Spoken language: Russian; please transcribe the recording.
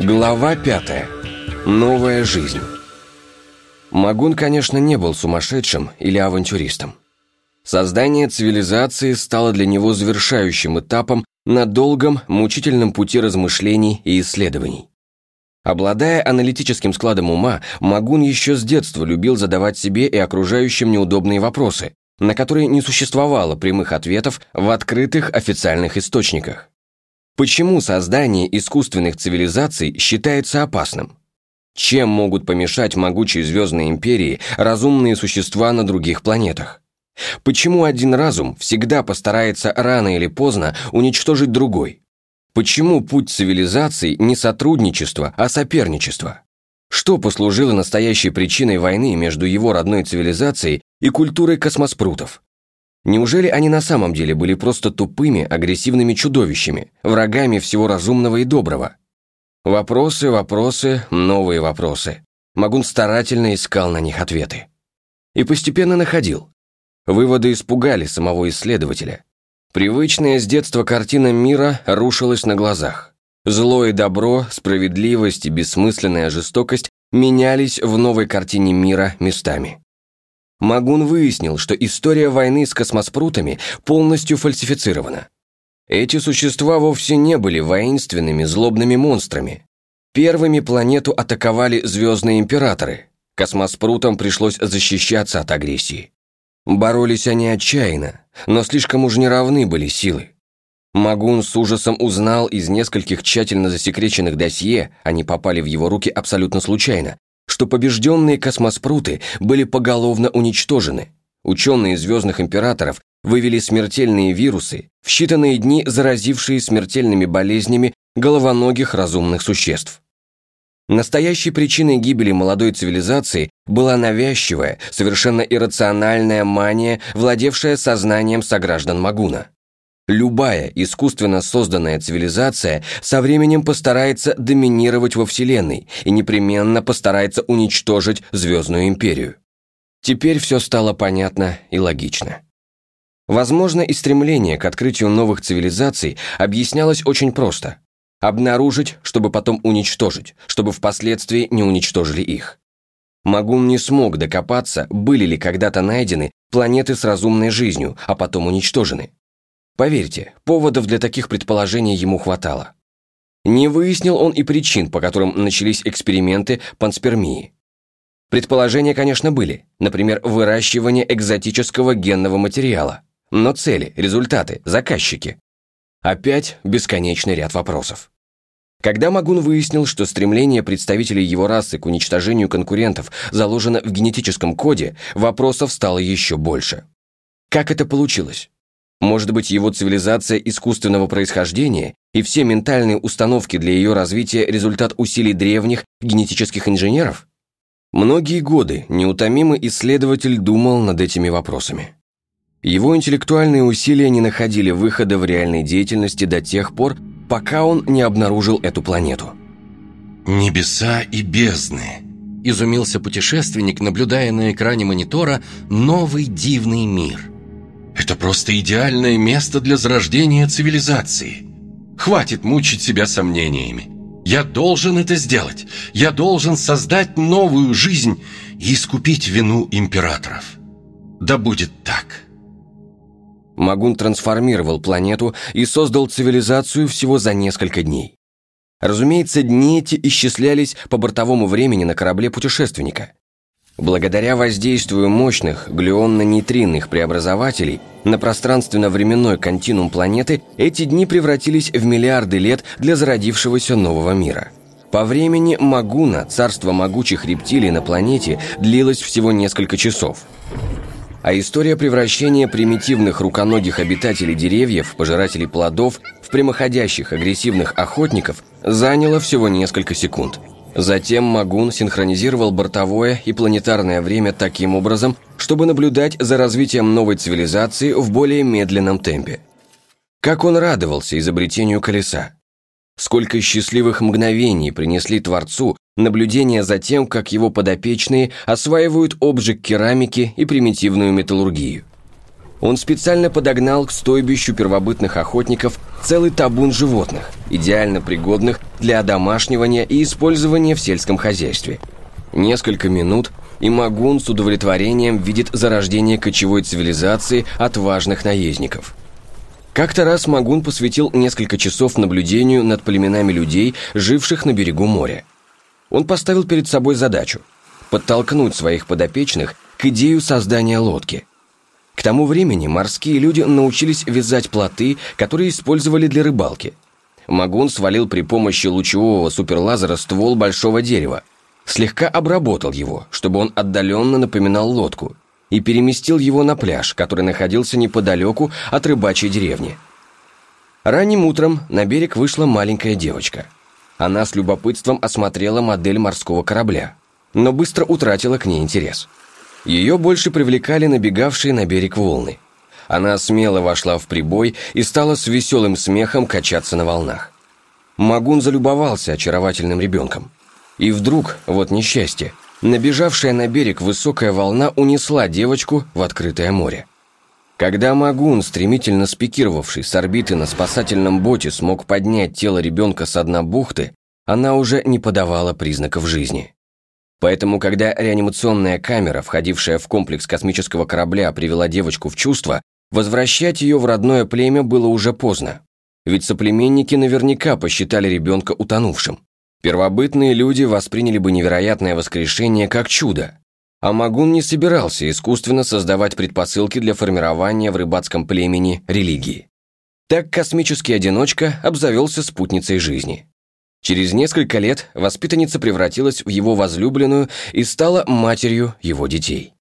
Глава пятая. Новая жизнь. Магун, конечно, не был сумасшедшим или авантюристом. Создание цивилизации стало для него завершающим этапом на долгом, мучительном пути размышлений и исследований. Обладая аналитическим складом ума, Магун еще с детства любил задавать себе и окружающим неудобные вопросы, на которые не существовало прямых ответов в открытых официальных источниках. Почему создание искусственных цивилизаций считается опасным? Чем могут помешать могучей звездной империи разумные существа на других планетах? Почему один разум всегда постарается рано или поздно уничтожить другой? Почему путь цивилизаций не сотрудничество, а соперничество? Что послужило настоящей причиной войны между его родной цивилизацией и культурой космоспрутов? Неужели они на самом деле были просто тупыми, агрессивными чудовищами, врагами всего разумного и доброго? Вопросы, вопросы, новые вопросы. Магун старательно искал на них ответы. И постепенно находил. Выводы испугали самого исследователя. Привычная с детства картина мира рушилась на глазах. Зло и добро, справедливость и бессмысленная жестокость менялись в новой картине мира местами. Магун выяснил, что история войны с космоспрутами полностью фальсифицирована. Эти существа вовсе не были воинственными, злобными монстрами. Первыми планету атаковали звездные императоры. Космоспрутам пришлось защищаться от агрессии. Боролись они отчаянно, но слишком уж неравны были силы. Магун с ужасом узнал из нескольких тщательно засекреченных досье, они попали в его руки абсолютно случайно, что побежденные космоспруты были поголовно уничтожены. Ученые звездных императоров вывели смертельные вирусы, в считанные дни заразившие смертельными болезнями головоногих разумных существ. Настоящей причиной гибели молодой цивилизации была навязчивая, совершенно иррациональная мания, владевшая сознанием сограждан Магуна. Любая искусственно созданная цивилизация со временем постарается доминировать во Вселенной и непременно постарается уничтожить Звездную империю. Теперь все стало понятно и логично. Возможно, и стремление к открытию новых цивилизаций объяснялось очень просто. Обнаружить, чтобы потом уничтожить, чтобы впоследствии не уничтожили их. Магун не смог докопаться, были ли когда-то найдены планеты с разумной жизнью, а потом уничтожены. Поверьте, поводов для таких предположений ему хватало. Не выяснил он и причин, по которым начались эксперименты панспермии. Предположения, конечно, были, например, выращивание экзотического генного материала. Но цели, результаты, заказчики. Опять бесконечный ряд вопросов. Когда Магун выяснил, что стремление представителей его расы к уничтожению конкурентов заложено в генетическом коде, вопросов стало еще больше. Как это получилось? Может быть, его цивилизация искусственного происхождения и все ментальные установки для ее развития – результат усилий древних генетических инженеров? Многие годы неутомимый исследователь думал над этими вопросами. Его интеллектуальные усилия не находили выхода в реальной деятельности до тех пор, пока он не обнаружил эту планету. «Небеса и бездны», – изумился путешественник, наблюдая на экране монитора новый дивный мир. Это просто идеальное место для зарождения цивилизации. Хватит мучить себя сомнениями. Я должен это сделать. Я должен создать новую жизнь и искупить вину императоров. Да будет так. Магун трансформировал планету и создал цивилизацию всего за несколько дней. Разумеется, дни эти исчислялись по бортовому времени на корабле путешественника. Благодаря воздействию мощных глюонно-нейтринных преобразователей на пространственно-временной континуум планеты эти дни превратились в миллиарды лет для зародившегося нового мира. По времени Магуна, царство могучих рептилий на планете, длилось всего несколько часов. А история превращения примитивных руконогих обитателей деревьев, пожирателей плодов, в прямоходящих агрессивных охотников заняла всего несколько секунд – Затем Магун синхронизировал бортовое и планетарное время таким образом, чтобы наблюдать за развитием новой цивилизации в более медленном темпе. Как он радовался изобретению колеса. Сколько счастливых мгновений принесли Творцу наблюдения за тем, как его подопечные осваивают обжиг керамики и примитивную металлургию. Он специально подогнал к стойбищу первобытных охотников целый табун животных, идеально пригодных для одомашнивания и использования в сельском хозяйстве. Несколько минут, и Магун с удовлетворением видит зарождение кочевой цивилизации от важных наездников. Как-то раз Магун посвятил несколько часов наблюдению над племенами людей, живших на берегу моря. Он поставил перед собой задачу – подтолкнуть своих подопечных к идею создания лодки – к тому времени морские люди научились вязать плоты, которые использовали для рыбалки. Магун свалил при помощи лучевого суперлазера ствол большого дерева, слегка обработал его, чтобы он отдаленно напоминал лодку, и переместил его на пляж, который находился неподалеку от рыбачьей деревни. Ранним утром на берег вышла маленькая девочка. Она с любопытством осмотрела модель морского корабля, но быстро утратила к ней интерес – ее больше привлекали набегавшие на берег волны. Она смело вошла в прибой и стала с веселым смехом качаться на волнах. Магун залюбовался очаровательным ребенком. И вдруг, вот несчастье, набежавшая на берег высокая волна унесла девочку в открытое море. Когда Магун, стремительно спикировавший с орбиты на спасательном боте, смог поднять тело ребенка с дна бухты, она уже не подавала признаков жизни. Поэтому, когда реанимационная камера, входившая в комплекс космического корабля, привела девочку в чувство, возвращать ее в родное племя было уже поздно. Ведь соплеменники наверняка посчитали ребенка утонувшим. Первобытные люди восприняли бы невероятное воскрешение как чудо. А Магун не собирался искусственно создавать предпосылки для формирования в рыбацком племени религии. Так космический одиночка обзавелся спутницей жизни. Через несколько лет воспитанница превратилась в его возлюбленную и стала матерью его детей.